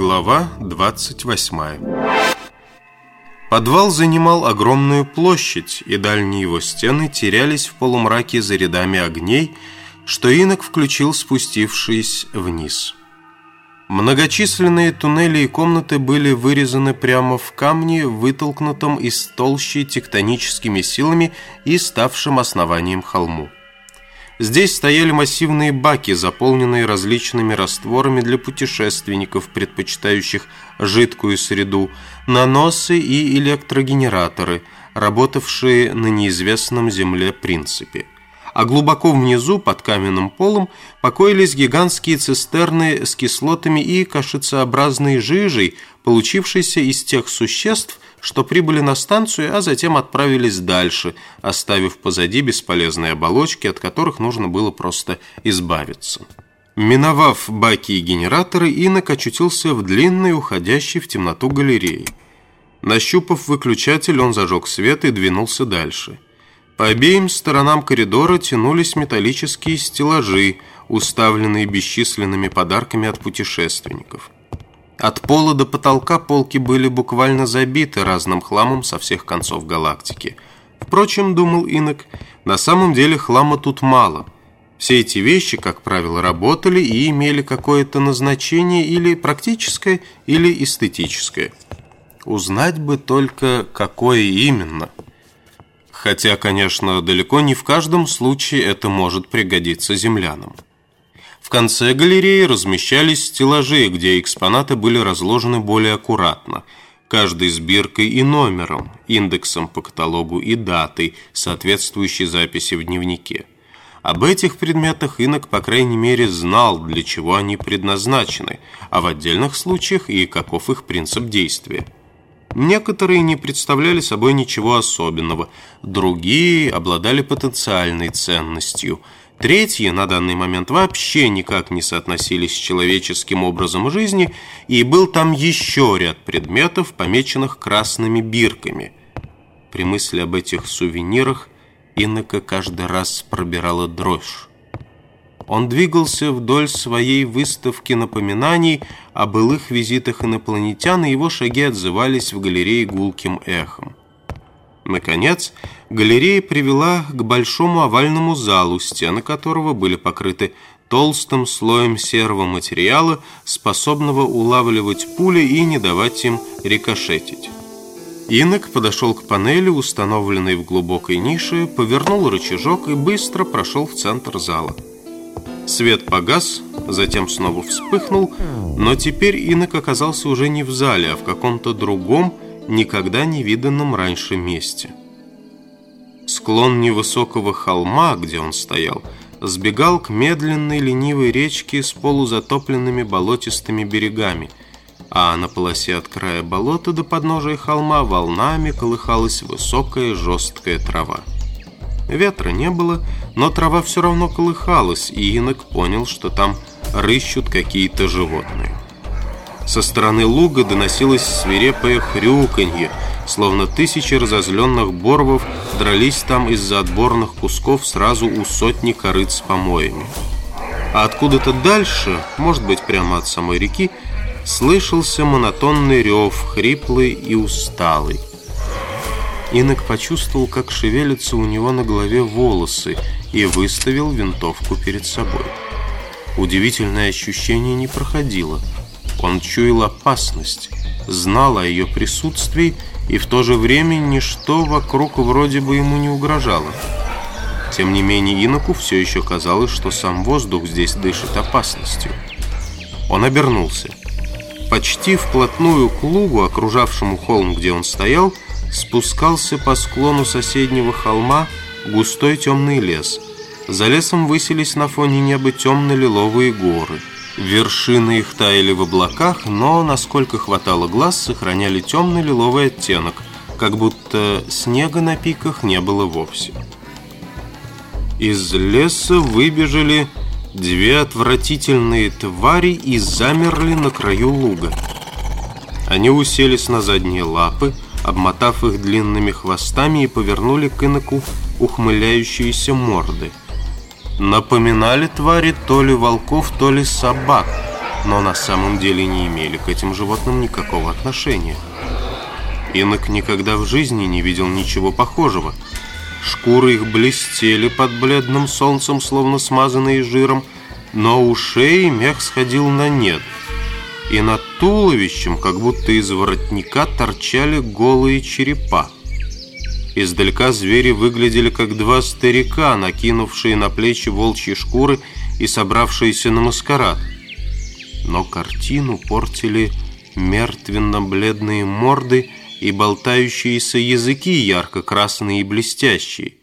Глава 28 Подвал занимал огромную площадь, и дальние его стены терялись в полумраке за рядами огней, что инок включил, спустившись вниз. Многочисленные туннели и комнаты были вырезаны прямо в камне, вытолкнутом из толщи тектоническими силами и ставшим основанием холму. Здесь стояли массивные баки, заполненные различными растворами для путешественников, предпочитающих жидкую среду, наносы и электрогенераторы, работавшие на неизвестном Земле принципе. А глубоко внизу, под каменным полом, покоились гигантские цистерны с кислотами и кашицеобразной жижей, получившейся из тех существ, что прибыли на станцию, а затем отправились дальше, оставив позади бесполезные оболочки, от которых нужно было просто избавиться. Миновав баки и генераторы, Инок очутился в длинной, уходящей в темноту галерее. Нащупав выключатель, он зажег свет и двинулся дальше – по обеим сторонам коридора тянулись металлические стеллажи, уставленные бесчисленными подарками от путешественников. От пола до потолка полки были буквально забиты разным хламом со всех концов галактики. Впрочем, думал Инок, на самом деле хлама тут мало. Все эти вещи, как правило, работали и имели какое-то назначение или практическое, или эстетическое. Узнать бы только, какое именно – Хотя, конечно, далеко не в каждом случае это может пригодиться землянам. В конце галереи размещались стеллажи, где экспонаты были разложены более аккуратно, каждый с биркой и номером, индексом по каталогу и датой, соответствующей записи в дневнике. Об этих предметах инок, по крайней мере, знал, для чего они предназначены, а в отдельных случаях и каков их принцип действия. Некоторые не представляли собой ничего особенного, другие обладали потенциальной ценностью, третьи на данный момент вообще никак не соотносились с человеческим образом жизни, и был там еще ряд предметов, помеченных красными бирками. При мысли об этих сувенирах Инока каждый раз пробирала дрожь. Он двигался вдоль своей выставки напоминаний о былых визитах инопланетян, и его шаги отзывались в галерее гулким эхом. Наконец, галерея привела к большому овальному залу, стены которого были покрыты толстым слоем серого материала, способного улавливать пули и не давать им рикошетить. Инок подошел к панели, установленной в глубокой нише, повернул рычажок и быстро прошел в центр зала. Свет погас, затем снова вспыхнул, но теперь инок оказался уже не в зале, а в каком-то другом, никогда не виданном раньше месте. Склон невысокого холма, где он стоял, сбегал к медленной ленивой речке с полузатопленными болотистыми берегами, а на полосе от края болота до подножия холма волнами колыхалась высокая жесткая трава. Ветра не было, но трава все равно колыхалась, и инок понял, что там рыщут какие-то животные. Со стороны луга доносилось свирепое хрюканье, словно тысячи разозленных борвов дрались там из-за отборных кусков сразу у сотни корыт с помоями. А откуда-то дальше, может быть прямо от самой реки, слышался монотонный рев, хриплый и усталый. Инок почувствовал, как шевелятся у него на голове волосы и выставил винтовку перед собой. Удивительное ощущение не проходило. Он чуял опасность, знал о ее присутствии, и в то же время ничто вокруг вроде бы ему не угрожало. Тем не менее, Иноку все еще казалось, что сам воздух здесь дышит опасностью. Он обернулся. Почти вплотную к лугу, окружавшему холм, где он стоял, спускался по склону соседнего холма густой темный лес. За лесом высились на фоне неба темно-лиловые горы. Вершины их таяли в облаках, но, насколько хватало глаз, сохраняли темно-лиловый оттенок, как будто снега на пиках не было вовсе. Из леса выбежали две отвратительные твари и замерли на краю луга. Они уселись на задние лапы, обмотав их длинными хвостами и повернули к иноку ухмыляющиеся морды. Напоминали твари то ли волков, то ли собак, но на самом деле не имели к этим животным никакого отношения. Инок никогда в жизни не видел ничего похожего. Шкуры их блестели под бледным солнцем, словно смазанные жиром, но у шеи мех сходил на нет, и над туловищем, как будто из воротника, торчали голые черепа. Издалека звери выглядели как два старика, накинувшие на плечи волчьи шкуры и собравшиеся на маскарад. Но картину портили мертвенно-бледные морды и болтающиеся языки ярко-красные и блестящие.